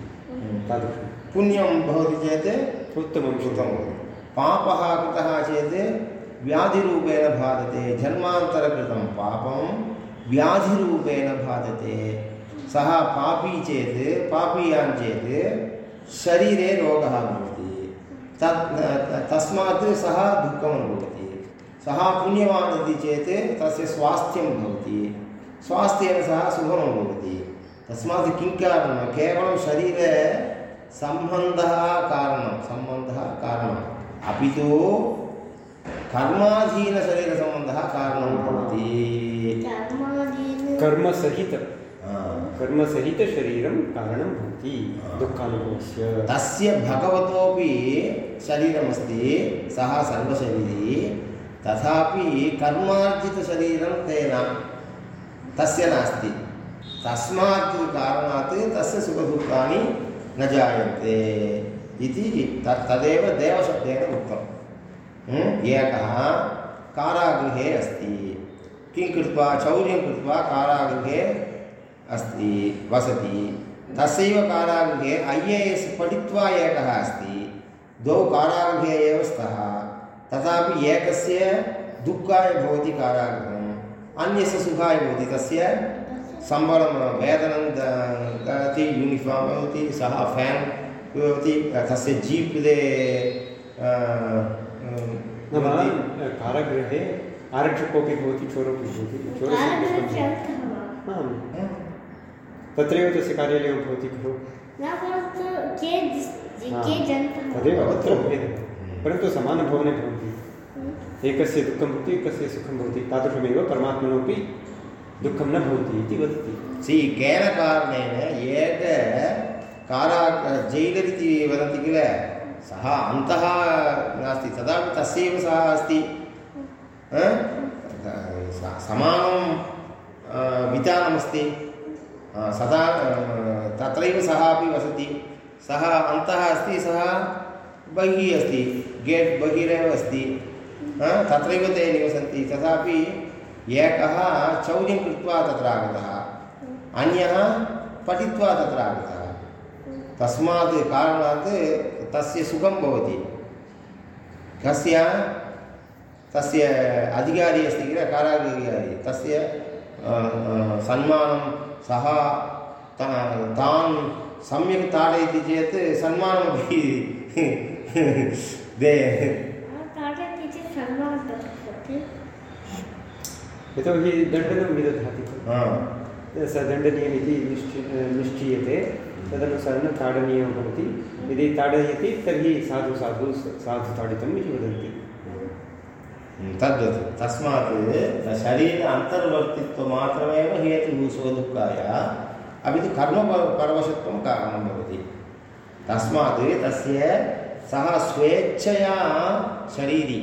तादृशं पुण्यं भवति चेत् उत्तमं भवति पापः कृतः चेत् व्याधिरूपेण बाधते, जन्मान्तरकृतं पापं व्याधिरूपेण बाधते। सः पापी चेत्, पापीयान् चेत् शरीरे रोगः भवति। तत्, तस्मात् सः दुःखम् अनुभवति। सः पुण्यवान् इति चेत् तस्य स्वास्थ्यं भवति। स्वास्थ्येन सह सुखम् अनुभवति। तस्मात् किं कारणं? केवलं शरीरे सम्बन्धः कारणं सम्बन्धः कारणम् अपि तु कर्माधीनशरीरसम्बन्धः कारणं भवति। कर्मसहित कर्मसहितशरीरं कारणं भवति दुःखानुभवस्य। तस्य भगवतोपि शरीरमस्ति सः सर्वशरीरी। तथापि कर्मार्जितशरीरं तेन तस्य नास्ति। तस्मात् कारणात् तस्य सुखदुःखानि न जायते इति तदेव देवशब्देन उक्तं हं? एकः कारागृहे अस्ति। किं कृत्वा? चौर्यं कृत्वा कारागृहे अस्ति, वसति। तस्यैव कारागृहे ऐ ए एस् पठित्वा एकः अस्ति। द्वौ कारागृहे एव स्तः। तथापि एकस्य दुःखाय भवति कारागृहम्, अन्यस्य सुखाय भवति तस्य सम्बलं वेतनं द- ददाति यूनिफार्म् भवति सः फेन् भवति तस्य जीप् कृते। कारागृहे आरक्षकोऽपि भवति चोरोपि भवति चोरस्य आम् तत्रैव तस्य कार्यालयं भवति खलु तदेव अत्र परन्तु समानभवने भवन्ति एकस्य दुःखं भवति एकस्य सुखं भवति तादृशमेव परमात्मनोपि दुःखं न भवति इति वदति। सि केन कारणेन एक कारा जैलर् इति वदन्ति किल? सः अन्तः नास्ति तदापि तस्यैव सः अस्ति। समानं वितानमस्ति सदा तत्रैव सः अपि वसति। सः अन्तः अस्ति, सः बहिः अस्ति, गेट् बहिरेव अस्ति। तत्रैव ते निवसन्ति। तथापि एकः चौर्यं कृत्वा तत्र आगतः। अन्यः पठित्वा तत्र आगतः। तस्मात् कारणात् तस्य सुखं भवति। कस्य? तस्य अधिकारी अस्ति किल? कारागृहाधिकारी। तस्य सन्मानं सः तान् सम्यक् ताडयति चेत् सन्मानमपि दे ताडयति चेत् सन्मानः भवति यतोहि दण्डनं विदधाति। खलु हा स दण्डनीयम् इति निश्चि निश्चीयते। तदनुसारेण ताडनीयं भवति। यदि ताडयति तर्हि साधु साधु साधु ताडितम् इति वदन्ति। तद्वत् तस्मात् शरीर अन्तर्वर्तित्वमात्रमेव हेतुः सुखदुःखाय अपि तु कर्मपर परवशत्वं कारणं भवति। तस्मात् तस्य सः स्वेच्छया शरीरी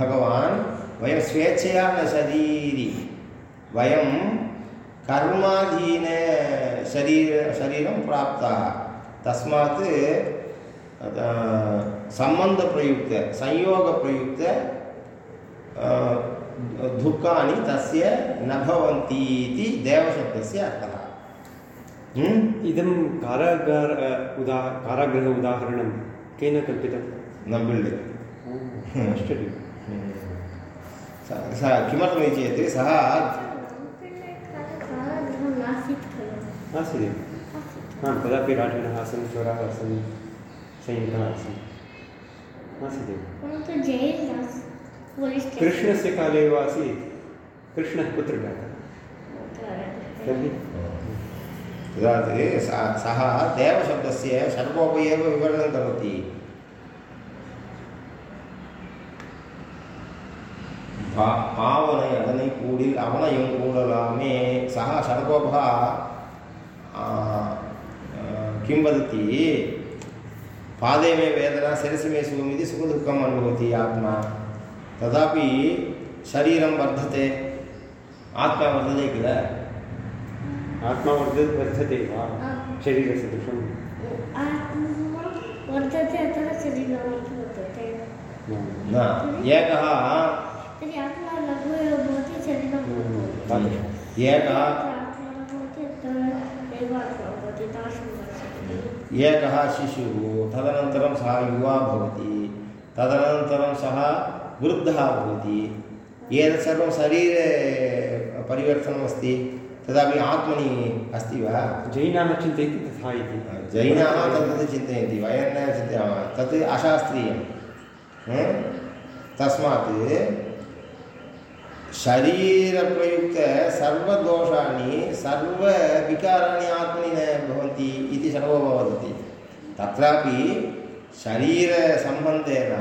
भगवान् वयं स्वेच्छया न शरीरी। वयं कर्माधीन शरीर शरीरं प्राप्ताः। तस्मात् सम्बन्धप्रयुक्त संयोगप्रयुक्त दुःखानि तस्य न भवन्ति इति देवशब्दस्य अर्थः। हम्म? इदं कारागार उदा कारागृह उदाहरणं केन कल्पितं? न बिल्ड् आश्चर्यं स किमर्थमिति चेत् सः आसीत् हा, तदापि राजानः आसन्, चोराः आसन्, सैनिकाः आसन्। स्टेशन् कृष्णस्य काले एव आसीत्। कृष्णः कुत्र जातः? तर्हि? तदात् स- देवशब्दस्य करोति। பா பாவனை அதனை கூடில் அவனையும் கூடலாமே सः षड्कोपः आ, आ, किं वदति पादे मे वेदना शिरसि मे सुखम् इति सुखदुःखम् अनुभवति आत्मा तदापि शरीरं वर्धते आत्मा वर्धते किल आत्मा वर्ध वर्धते वा शरीरसदृशं आत्मा वर्धते अतः शरीरं वर्धते न। न एकः भवति तादृशं वर्तते एकः शिशुः तदनन्तरं सः युवा भवति। तदनन्तरं सः वृद्धः भवति। एतत् सर्वं शरीरे परिवर्तनमस्ति तदापि आत्मनि अस्ति वा? जैनाः चिन्तयन्ति तथा इति। जैनाः तद्वत् चिन्तयन्ति वयं न चिन्तयामः। तत् अशास्त्रीयं ह्म्? तस्मात् शरीरप्रयुक्त सर्वदोषाणि सर्वविकाराणि आत्मनि न भवन्ति इति सर्वं वदति तत्रापि शरीरसम्बन्धेन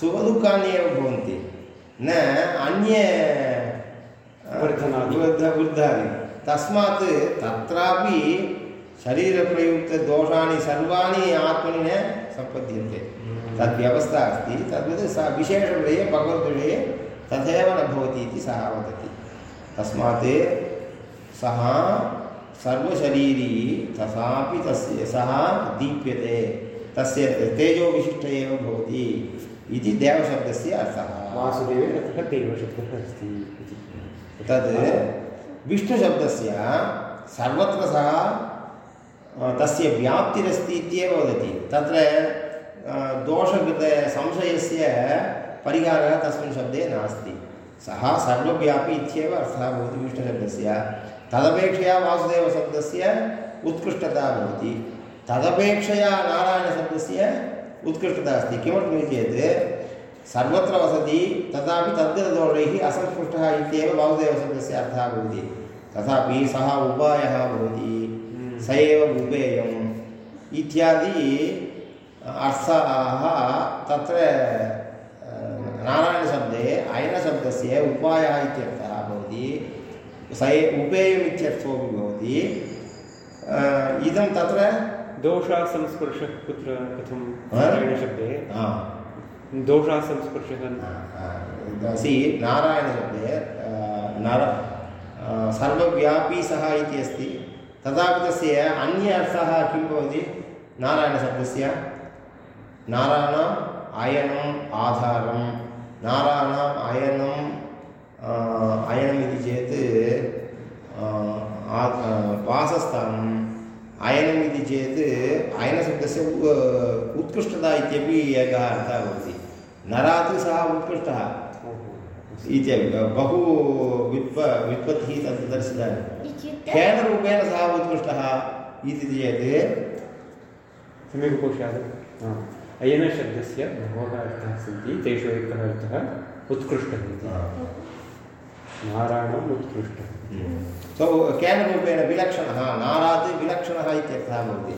सुखदुःखानि एव भवन्ति। न अन्य वर्धनादि। वृद्ध वृद्धादि तस्मात् तत्रापि शरीरप्रयुक्तदोषाणि सर्वाणि आत्मनि न सम्पद्यन्ते। तद्व्यवस्था अस्ति। तद्वत् सा विशेषविषये भगवद्विषये तथैव न भवति इति सः वदति। तस्मात् सः सर्वशरीरी तथापि तस्य सः दीप्यते। तस्य तेजोविशिष्ट एव भवति इति देवशब्दस्य अर्थः। वासुदेवे अतः देवशब्दः अस्ति इति। तद् विष्णुशब्दस्य सर्वत्र सः तस्य व्याप्तिरस्ति इत्येव वदति। तत्र दोषकृतसंशयस्य परिहारः तस्मिन् शब्दे नास्ति। सः सर्वव्यापी इत्येव अर्थः भवति विष्णुशब्दस्य। तदपेक्षया वासुदेवशब्दस्य उत्कृष्टता भवति। तदपेक्षया नारायणशब्दस्य उत्कृष्टता अस्ति। किमर्थमिति चेत् सर्वत्र वसति तथापि तद्गतदोषैः असंस्पृष्टः इत्येव वासुदेवशब्दस्य अर्थः भवति। तथापि सः उपायः भवति। स एव उपेयम्। इत्यादि अर्थाः तत्र नारायणशब्दे अयनशब्दस्य उपायः इत्यर्थः भवति। स उपेयम् इत्यर्थोपि भवति। इदं तत्र दोषासंस्पर्शः कुत्र कथं नारायणशब्दे? दोषासंस्पर्शः सि नारायणशब्दे नर सर्वव्यापी सः इति अस्ति। तथापि तस्य अन्य अर्थः किं भवति? नारायणशब्दस्य नारायणम् अयनम् आधारं नारायणम् अयनम् अ, अयनम् इति चेत् आ- वासस्थानम्। अयनम् चेत् अयनशब्दस्य उत्कृष्टता इत्यपि एकः अर्थः भवति। नरात् सः उत्कृष्टः इत्यपि बहु व्युत्प व्युत्पत्तिः तत् दर्शितानि। केन रूपेण सः उत्कृष्टः इति चेत् सम्यक् अयनशब्दस्य बहवः अर्थाः सन्ति तेषु एकः अर्थः उत्कृष्टः इति नारायणम् उत्कृष्टः सो केन रूपेण विलक्षणः नारात् विलक्षणः इत्यर्थः भवति।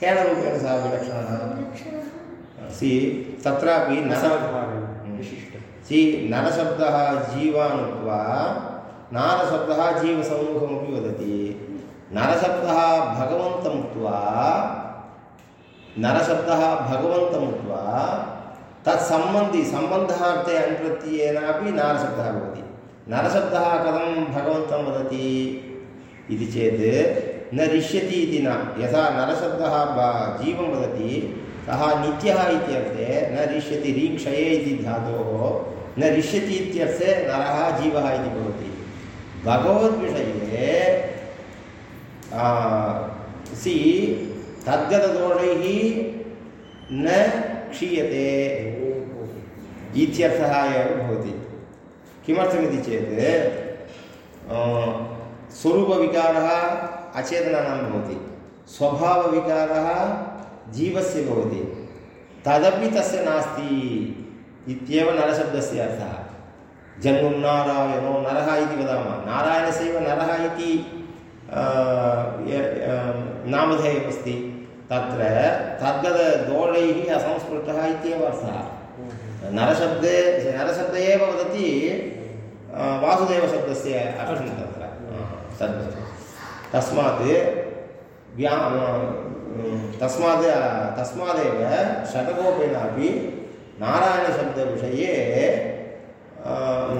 केन रूपेण सः विलक्षणः लक्षणः सि तत्रापि नर असाधारणः विशिष्टः सि नरशब्दः जीवानुक्त्वा नारशब्दः जीवसमूहमपि वदति। नरशब्दः भगवन्तमुक्त्वा नरशब्दः भगवन्तम् उक्त्वा तत्सम्बन्धि सम्बन्धार्थे अण्प्रत्ययेनापि नारशब्दः भवति। नरशब्दः कथं भगवन्तं वदति? इति चेत् न रिष्यति इति न। यथा नरशब्दः जीवं वदति सः नित्यः इत्यर्थे न रिष्यति रीक्षये इति धातोः, न रिष्यति इत्यर्थे नरः जीवः इति भवति। भगवद्विषये सि तद्गतदोषैः न क्षीयते। इत्यर्थः एव भवति। किमर्थमिति चेत् स्वरूपविकारः अचेतनानां भवति। स्वभावविकारः जीवस्य भवति। तदपि तस्य नास्ति इत्येव नरशब्दस्य अर्थः। जन्मनारायणो नरः इति वदामः। नारायणस्यैव नरः इति नामधेयमस्ति। तत्र तद्गतदोषैः असंस्पृष्टः इत्येव अर्थः। नरशब्दे नरशब्द एव वदति वासुदेवशब्दस्य अर्थं तत्र। तद् तस्मात् व्या तस्मात् तस्मादेव षटकोपेनापि नारायणशब्दविषये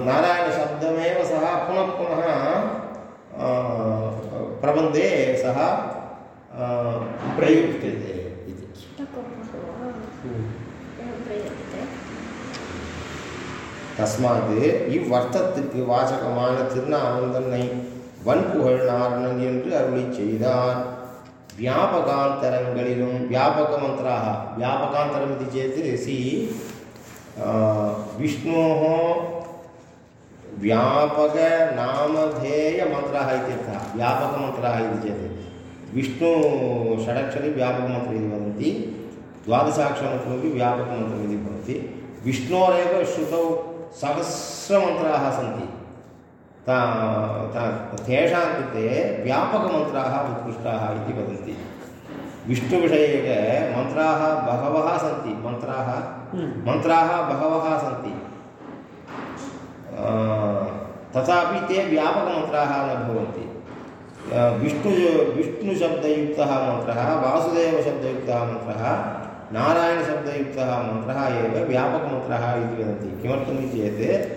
नारायणशब्दमेव सः पुनः पुनः प्रबन्धे सः अ, प्रयुज्यते इति प्रयुक्ते தஸ்மாத் இவ்வர்த்தத்துக்கு வாசகமான திருநாமந்தன்னை வன்புகழ் நாரணன் என்று அருளி செய்தார் வியாபகாந்தரங்களிலும் வியாபக மந்திராக வியாபகாந்தரம் இது சேத் சி விஷ்ணோः व्यापकनामधेयमन्त्रः इत्यर्थः व्यापकमन्त्रः इति चेत् विष्णु षडक्षरी व्यापकमन्त्रम् इति वदन्ति द्वादशाक्षरमन्त्रमपि व्यापकमन्त्रम् इति भवति विष्णोरेव श्रुतौ सहस्रमन्त्राः सन्ति तेषां कृते व्यापकमन्त्राः उत्कृष्टाः इति वदन्ति विष्णुविषये मन्त्राः बहवः सन्ति मन्त्राः मन्त्राः बहवः सन्ति तथापि ते व्यापकमन्त्राः न भवन्ति विष्णु विष्णुशब्दयुक्तः मन्त्रः वासुदेवशब्दयुक्तः मन्त्रः नारायणशब्दयुक्तः मन्त्रः एव व्यापकमन्त्रः इति वदन्ति किमर्थमिति चेत्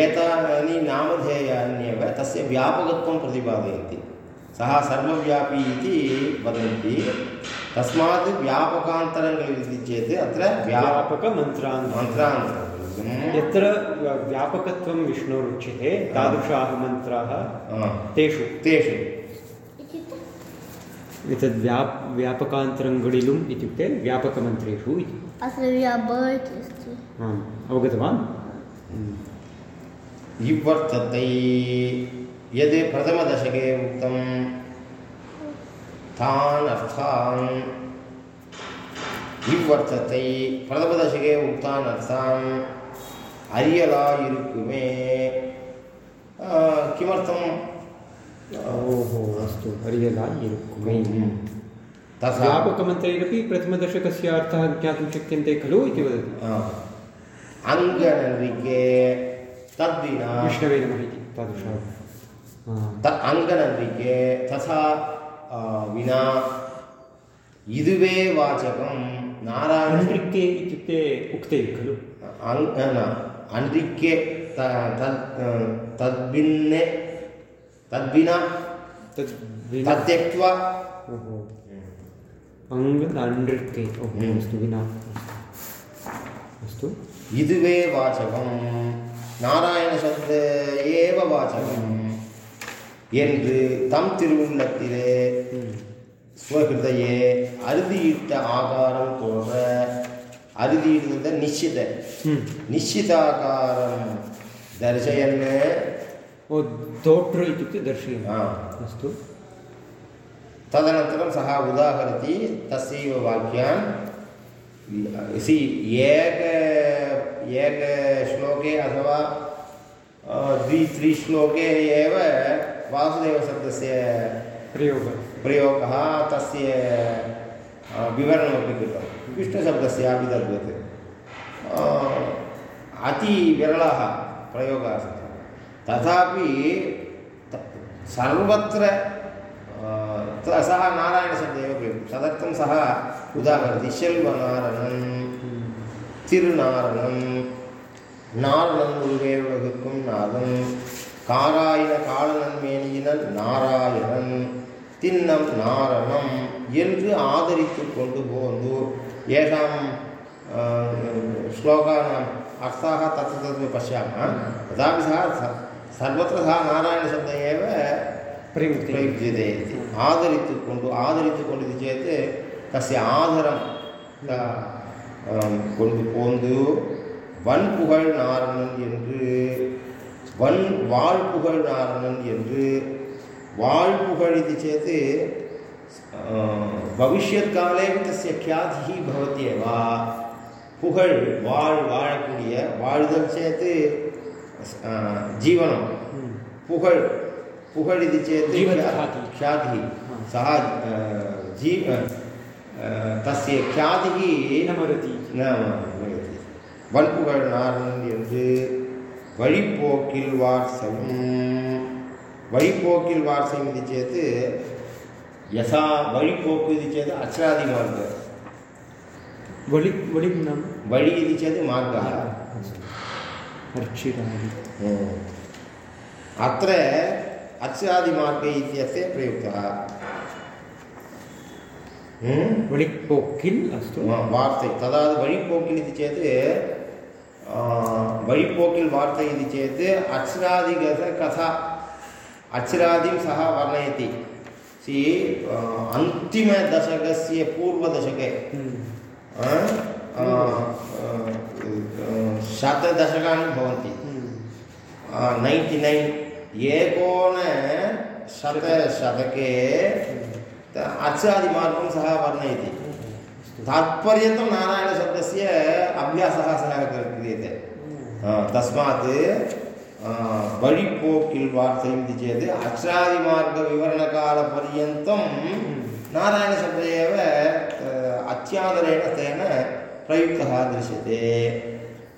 एतानि नामधेयान्येव तस्य व्यापकत्वं प्रतिपादयन्ति सः सर्वव्यापी इति वदन्ति तस्मात् व्यापकान्तरङ्गमिति चेत् अत्र व्यापकमन्त्रान् मन्त्रान्तरम् Mm-hmm. यत्र व्यापकत्वं विष्णोरुच्यते mm-hmm. तादृशाः मन्त्राः uh-huh. तेषु। तेषु। एतद् व्याप् व्यापकान्तरं गडिलुम् इत्युक्ते व्यापकमन्त्रेषु इति। आम् अवगतवान्? Mm-hmm. Mm. इवर्तते यद् प्रथमदशके उक्तं तान् अर्थान् इवर्तते प्रथमदशके उक्तान् अर्थान् அர்த்தம் அரியலா இருக்குமே किमर्थं ओहो अस्तु हरियला इरुक्कुमै तथा व्यापकमन्त्रेरपि प्रथमदशकस्य अर्थः ज्ञातुं शक्यन्ते खलु इति वदति अङ्गनरिके तद्विना विष्णवे नमः इति तादृशः हा। त अङ्गनन्दिके तथा आ, विना इदुवे वाचकं नारायण अण्ड्रिक्के इत्युक्ते उक्ते खलु अङ् ಅನ್ರಿಕೆ ತದ್ಭಿನ್ನೆ ತದ್ವಿನ ತದ್ಯಕ್ವ அங்கு அன்றிற்கை. ஓகே அஸ்து வினா அஸ்து இதுவே வாசகம். நாராயண சப்த ஏவ வாசகம். என்று தம் திருவுள்ளத்திலே ஸ்வகிருதையே அறுதியிட்ட ஆகாரம் தோன்ற ಅದಿದೀನಿಂದ ನಿಶ್ಚಿತ ನಿಶ್ಚಿತಾಕಾರ ದರ್ಶಯನ್ನೇ ओ दोट्र इत्युक्ते दर्शयन् अस्तु तदनन्तरं श्लोके अथवा द्वि वासुदेव एव वासुदेवशब्दस्य प्रयोग प्रयोगः तस्य विवरणमपि विष्णुशब्दस्यापि तद्वत् अ, अतिविरलाः प्रयोगाः सन्ति तथापि त- सर्वत्र अ, त- सः नारायणशब्दः एव प्रयुक्तः तदर्थं सः उदाहरति शेल्वनारणं திருநாரணம் நாரணன் உருவே உலகுக்கும் நாதன் காராயின காலனன் மேனியினல் நாராயணன் தின்னம் நாரணம் என்று ஆதரித்து கொண்டு போந்து ஏஷாம் श्लोकानाम् अर्थाः तत्र तत्र पश्यामः तथापि सः स- सर्वत्र सः नारायणशब्दः एव प्रयुक्ते प्रयुज्यते इति आदरितुकोण्डु आदरितुकोण्डु इति चेत् तस्य आदरं த- ஆம், கொண்டு போந்து வன் புகழ் நாரணன் என்று வன் வாழ்புகழ் நாரணன் என்று வாழ்புகழ் इति चेत् आ, भविष्यत्काले तस्य ख्यातिः भवत्येव புகழ் வாழ் வாழக்கூடிய வாழ்தல் चेत् आ, जीवनं புகழ் புகழ் इति चेत् जीवख्यातिः। ख्यातिः हा। सः आ, जी आ, तस्य ख्यातिः न मरति न மிகத்தி வன்புகழ் நாரணன் என்று வழிப்போக்கில் வார்சையும் வழிப்போக்கில் வார்சையும் இது चेत् यथा वळिकोप् इति चेत् अक्षरादिमार्गः वळि वळि नाम? वळि इति चेत् मार्गः। अच्छा। अर्चिरादि अत्र अक्षरादिमार्गे इत्यस्य प्रयुक्तः। वळिपोकिल् अस्तु। वार्ते। तदा वळिपोकिल् इति चेत् वळिपोकिल् वार्ते इति चेत् अक्षरादिगतकथा अक्षरादिं सः वर्णयति। सि अन्तिमदशकस्य पूर्वदशके। शतदशकानि भवन्ति। नैन्टि नैन् एकोनशतशतके अक्षरादिमार्गं सः वर्णयति। तात्पर्यन्तं नारायणशब्दस्य अभ्यासः सः क्रियते तस्मात् வழிபோக்கில் வார்த்தையும் செய்து அச்சாதி மார்க்க விவரண கால பரியந்தம் நாராயணசப்தேவ அத்தியாதரேன தேன பிரயுக்தா திருஷ்யத்தே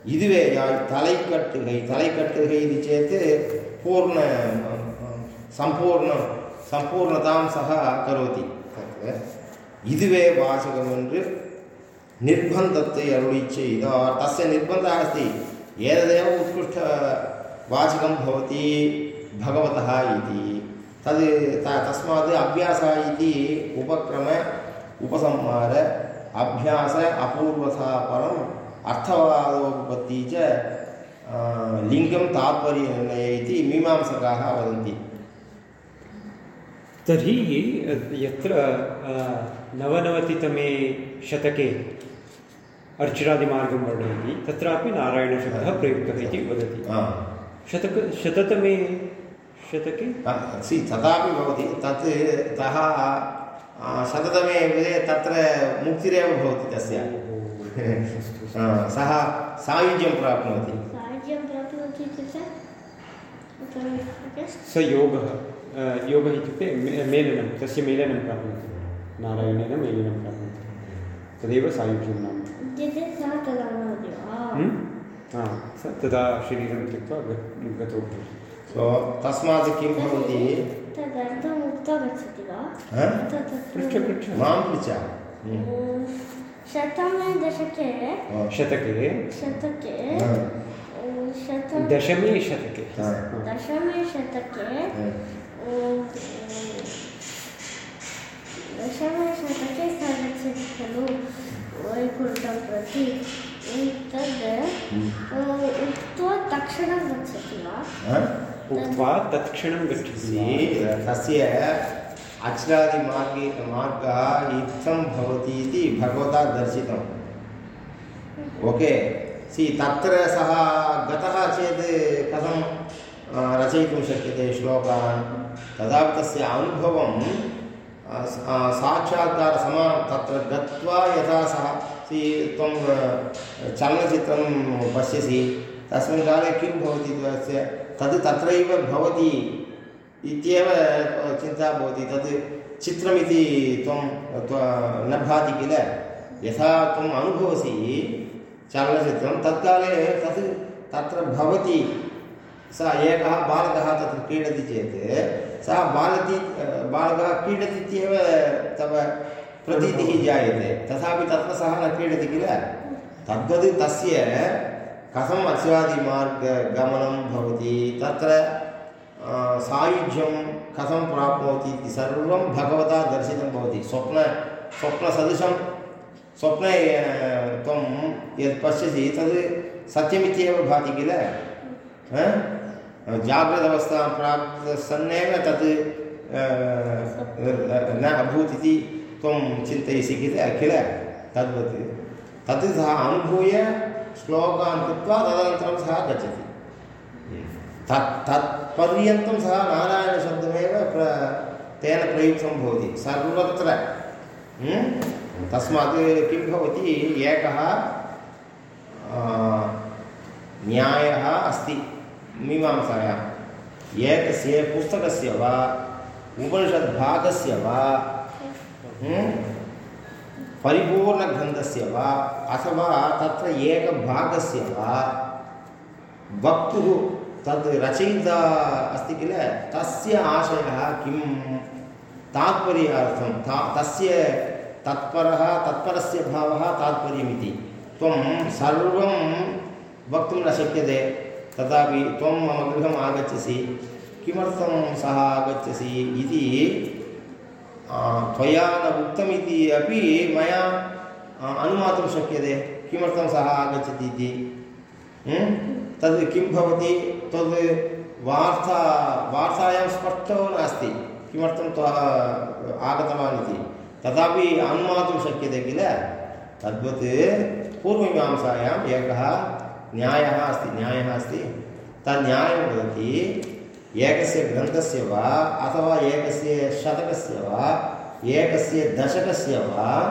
இதுவே யாழ் தலைக்கட்டுகை தலைக்கட்டுகை இது சேத்து பூர்ண சம்பூர்ணம் சம்பூர்ணதாம் சக கரோதி இதுவே வாசகம் என்று நிர்பந்தத்தை அருளி செய்தார் தஸ்ய நிர்பந்தம் அஸ்தி ஏததேவ உத்கிருஷ்ட उत्कृष्टवाचकं भवति भगवतः इति। तद् त- तस्मात् अभ्यासः इति उपक्रम उपसंहार अभ्यास अपूर्वता परम् अर्थवादोपपत्ति च लिङ्गं तात्पर्यनिर्णय इति मीमांसकाः वदन्ति। तर्हि यत्र नवनवतितमे शतके अर्चिरादिमार्गं वर्णयति तत्रापि नारायणशब्दः प्रयुक्तः इति वदति। शतक शततमे शतके त- सि तथापि भवति तत् तः आ, शततमे युगे तत्र मुक्तिरेव भवति तस्य अस्तु आ, सः सायुज्यं प्राप्नोति साहाय्यं प्राप्नोति इत्युक्ते उत्तरं वदतु। स योगः अ, योगः इत्युक्ते मे- मेलनं तस्य मेलनं प्राप्नोति नारायणेन मेलनं प्राप्नोति तदेव सायुज्यं नाम इत्युक्ते सः तदा शरीरं त्यक्त्वा ग- गतो भवति सो तस्मात् किं भवति? तदर्थम् उक्त्वा गच्छति वा पृच्छ पृच्छ माँ पृच्छ। अं, शतमे दशके शतके? शतके शतं दशमे शतके। दशमे शतके दशमे शतके सः गच्छति खलु। वैकुण्ठं प्रति उक्त्वा तक्षणं गच्छति वा? हा? उक्त्वा तत्क्षणं गच्छति तस्य अक्षरादिमार्गे मार्गः इत्थं भवति इति भगवता दर्शितम् ओके। सि तत्र सः गतः चेत् कथं रचयितुं शक्यते श्लोकान्? तथापि तस्य अनुभवं साक्षात्कारसमानं तत्र गत्वा यथा सः सि त्वं चलनचित्रं पश्यसि। तस्मिन् काले किं भवति तस्य तद् तत्रैव भवति इत्येव चिन्ता भवति। तत् चित्रमिति त्व- न भाति किल? यथा त्वम् अनुभवसि चलनचित्रं, तत्काले तत् तत्र भवति। सः एकः बालकः तत्र क्रीडति चेत्, सः बालति बालकः क्रीडति इत्येव तव प्रतीतिः जायते। तथापि तत्र सः न क्रीडति किल? तद्वत् तस्य कथम् अस्यादिमार्गगमनं भवति? तत्र सायुज्यं कथं प्राप्नोति इति सर्वं भगवता दर्शितं भवति। स्वप्न, स्वप्नसदृशं, स्वप्ने त्वं यत् पश्यसि तद् सत्यमित्येव भाति किल? जाग्रदवस्थां प्राप्त सन्नेव तत् न अभूत् इति त्वं चिन्तयसि किल किल तद्वत्। तत् सः अनुभूय श्लोकान् कृत्वा तदनन्तरं सः गच्छति। तत्, तत्पर्यन्तं सः नारायणशब्दमेव प्र, तेन प्रयुक्तं भवति। सर्वत्र तस्मात् किं भवति? एकः न्यायः अस्ति मीमांसायाम् एकस्य पुस्तकस्य वा, उपनिषद्भागस्य वा परिपूर्णग्रन्थस्य वा, अथवा तत्र एकभागस्य वा, वक्तुः तद् रचयिता अस्ति किल? तस्य आशयः किं? तात्पर्यार्थं, ता, तस्य तत्परः, तत्परस्य भावः तात्पर्यमिति। त्वं सर्वं वक्तुं न शक्यते। तथापि त्वं मम गृहम् आगच्छसि। किमर्थं सः आगच्छसि इति त्वया न उक्तमिति अपि मया अनुमातुं शक्यते। किमर्थं सः आगच्छति इति? तद् किं भवति? तद् वार्ता, वार्तायां स्पष्टो नास्ति। किमर्थं त्वः आगतवान् इति? तथापि अनुमातुं शक्यते किल? तद्वत् पूर्वमीमांसायाम् एकः न्यायः अस्ति न्यायः अस्ति। तन्यायं वदति एकस्य ग्रन्थस्य वा अथवा एकस्य शतकस्य वा, एकस्य दशकस्य वा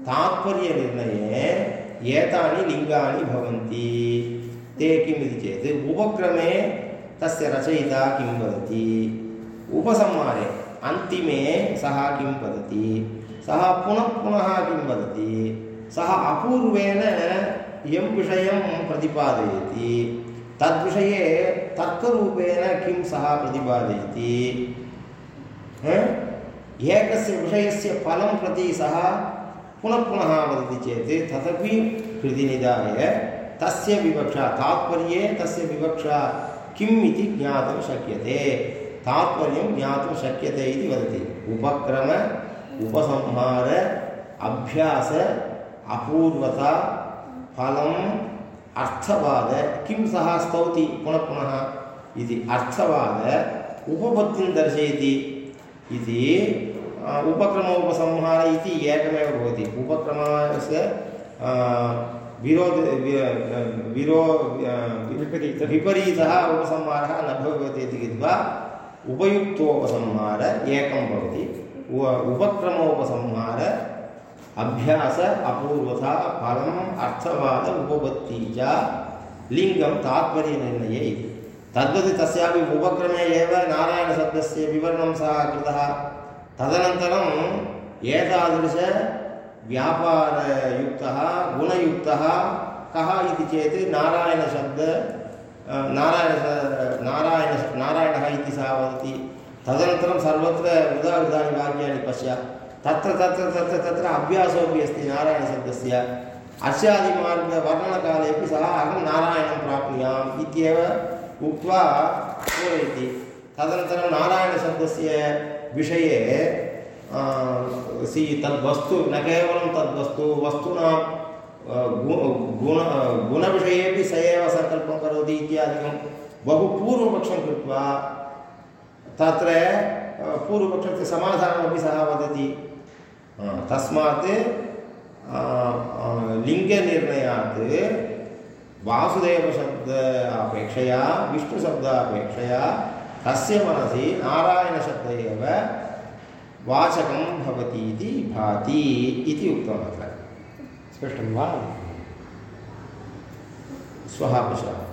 तात्पर्यनिर्णये एतानि लिङ्गानि भवन्ति। ते किम् इति चेत् उपक्रमे तस्य रचयिता किं वदति? उपसंहारे अन्तिमे सः किं वदति? सः पुनः पुनः किं वदति? सः अपूर्वेण यं विषयं प्रतिपादयति। तद्विषये तर्करूपेण किं सः प्रतिपादयति? एकस्य विषयस्य फलं प्रति सः पुनः पुनः वदति चेत् तदपि हृदिनिधाय तस्य विवक्षा तात्पर्ये तस्य विवक्षा किम् इति ज्ञातुं शक्यते। तात्पर्यं ज्ञातुं शक्यते इति वदति। उपक्रम, उपसंहार, अभ्यास, अपूर्वता अर्थवाद किं सः स्तौति पुनः पुनः इति अर्थवाद उपपत्तिं दर्शयति। इति उपक्रमोपसंहार इति एकमेव भवति। उपक्रमस्य विरोध विरो विपरीत, विपरीतः उपसंहारः न भवति इति कृत्वा उपयुक्तोपसंहार एकं भवति। उपक्रमोपसंहार अभ्यास, अपूर्वता, फलम्, अर्थवाद, उपपत्ति च लिङ्गं तात्पर्यनिर्णये तद्वत् तस्यापि उपक्रमे एव नारायणशब्दस्य विवरणं सः कृतः। तदनन्तरम् एतादृशव्यापारयुक्तः गुणयुक्तः कः इति चेत् नारायणशब्द नारायण नारायण, नारायणः इति सः वदति। तदनन्तरं सर्वत्र उदा, उदानि वाक्यानि पश्य। तत्र तत्र तत्र तत्र अभ्यासोपि अस्ति नारायणशब्दस्य। अर्षादिमार्गवर्णनकालेपि सः अहं नारायणं प्राप्नुयाम् इत्येव उक्त्वा पूरयति। तदनन्तरं नारायणशब्दस्य विषये सि, तद्वस्तु, न केवलं तद्वस्तु, वस्तूनां गुण गुणविषयेपि स एव सङ्कल्पं करोति इत्यादिकं बहु पूर्वपक्षं कृत्वा, तत्र पूर्वपक्षस्य समाधानमपि सः वदति। तस्मात् लिङ्गनिर्णयात् वासुदेवशब्द अपेक्षया विष्णुशब्दापेक्षया तस्य मनसि नारायणशब्द एव वाचकं भवति इति भाति इति उक्तम् अत्र। स्पष्टं वा? श्वः पश्यामः